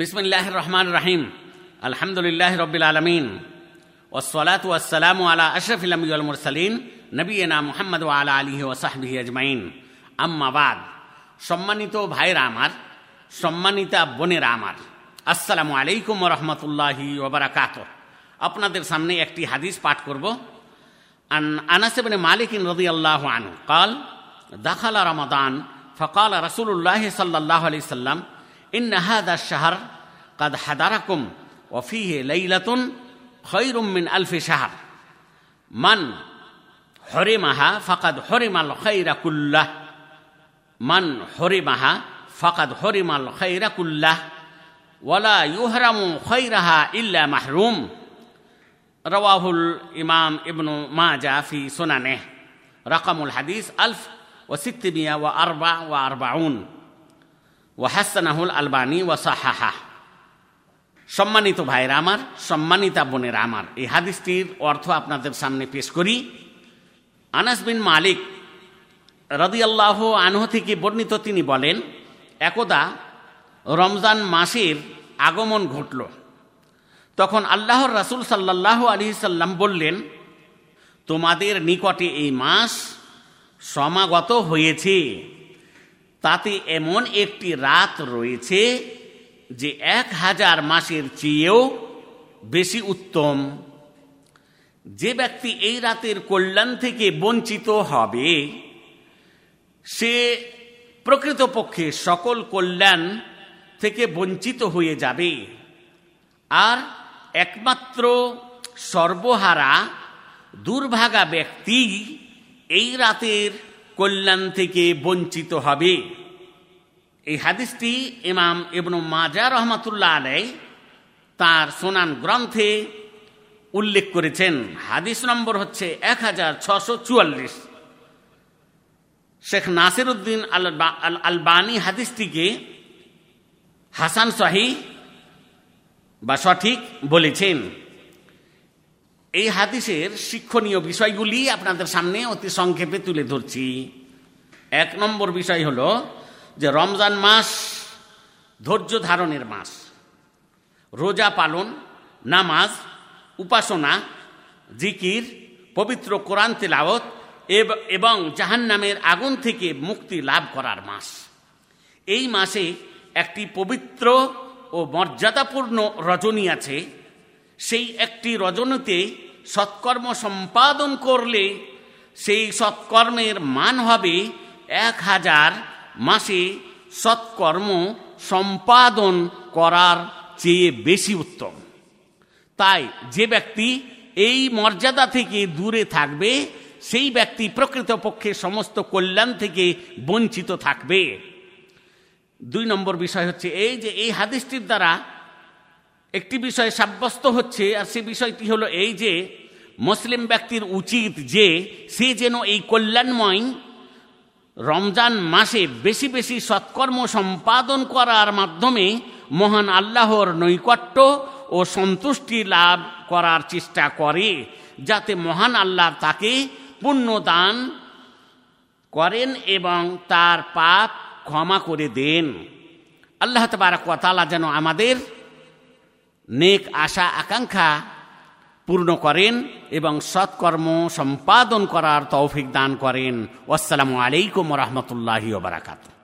বিসমুল্লাহ রহমান রাহিম। আলহামদুলিল্লাহ রবিল আলমিন। ওসলাত ওয়াসালাম আলা আশরফিল আমিউল নবী নবীনা মোহাম্মদ আলা আলী ও সাহবি আজমাইন। আম্মাবাদ সম্মানিত ভাইরা আমার, সম্মানিতা বোনেরা আমার, আসসালামু আলাইকুম রহমতুল্লাহি ওবরাকাত আপনাদের সামনে একটি হাদিস পাঠ করব। আন আনাসেবনে মালিকিন রদি আল্লাহ আন কাল, দাখালা রমাদান, ফকাল রসুল্লাহ সাল্লাহ আলি সাল্লাম إن هذا الشهر قد حضركم وفيه ليلة خير من ألف شهر. من حرمها فقد حرم الخير كله. من حرمها فقد حرم الخير كله. ولا يهرم خيرها إلا محروم. رواه الإمام ابن ماجه في سننه. رقم الحديث 1644 ওয়াহাসানাহুল আলবানি ওয়াসাহাহা। সম্মানিত ভাইয়ের আমার, সম্মানিতা বোনের আমার, এই হাদিসটির অর্থ আপনাদের সামনে পেশ করি। আনাস বিন মালিক রদিয়াল্লাহ আনহ থেকে বর্ণিত তিনি বলেন, একদা রমজান মাসের আগমন ঘটল। তখন আল্লাহর রাসুল সাল্লাহ আলি সাল্লাম বললেন, তোমাদের নিকটে এই মাস সমাগত হয়েছে। তাতে এমন একটি রাত রয়েছে যে এক হাজার মাসের চেয়েও বেশি উত্তম। যে ব্যক্তি এই রাতের কল্যাণ থেকে বঞ্চিত হবে, সে প্রকৃতপক্ষে সকল কল্যাণ থেকে বঞ্চিত হয়ে যাবে। আর একমাত্র সর্বহারা, দুর্ভাগা ব্যক্তি এই রাতের কল্যাণ থেকে বঞ্চিত হবে। এই হাদিসটি ইমাম ইবনু মাজা রহমাতুল্লাহ আলাই তার সোনান গ্রন্থে উল্লেখ করেছেন। হাদিস নম্বর হচ্ছে এক হাজার ছশো চুয়াল্লিশ। শেখ নাসির উদ্দিন আল আলবানী হাদিসটিকে হাসান শাহী বা সঠিক বলেছেন। এই হাদিসের শিক্ষণীয় বিষয়গুলি আপনাদের সামনে অতি সংক্ষেপে তুলে ধরছি। এক নম্বর বিষয় হল যে রমজান মাস ধৈর্য ধারণের মাস। রোজা পালন, নামাজ, উপাসনা, জিকির, পবিত্র কোরআন তেলাওত এবং জাহান্নামের আগুন থেকে মুক্তি লাভ করার মাস। এই মাসে একটি পবিত্র ও মর্যাদাপূর্ণ রজনী আছে। সেই একটি রজনীতে সৎকর্ম সম্পাদন করলে সেই সৎকর্মের মান হবে এক হাজার মাসে সৎকর্ম সম্পাদন করার চেয়ে বেশি উত্তম। তাই যে ব্যক্তি এই মর্যাদা থেকে দূরে থাকবে, সেই ব্যক্তি প্রকৃতপক্ষে সমস্ত কল্যাণ থেকে বঞ্চিত থাকবে। দুই নম্বর বিষয় হচ্ছে এই যে এই হাদিসটির দ্বারা একটি বিষয় সাব্যস্ত হচ্ছে, আর সে বিষয়টি হলো এই যে, মুসলিম ব্যক্তির উচিত যে, সে যেন এই কল্যাণময় রমজান মাসে বেশি বেশি সৎকর্ম সম্পাদন করার মাধ্যমে মহান আল্লাহর নৈকট্য ও সন্তুষ্টি লাভ করার চেষ্টা করে, যাতে মহান আল্লাহ তাকে পুণ্যদান করেন এবং তার পাপ ক্ষমা করে দেন। আল্লাহ তালা যেন আমাদের নেক আশা, আকাঙ্ক্ষা পূর্ণ করেন এবং সৎকর্ম সম্পাদন করার তৌফিক দান করেন। আসসালামু আলাইকুম রহমতুল্লাহি বারাকাতু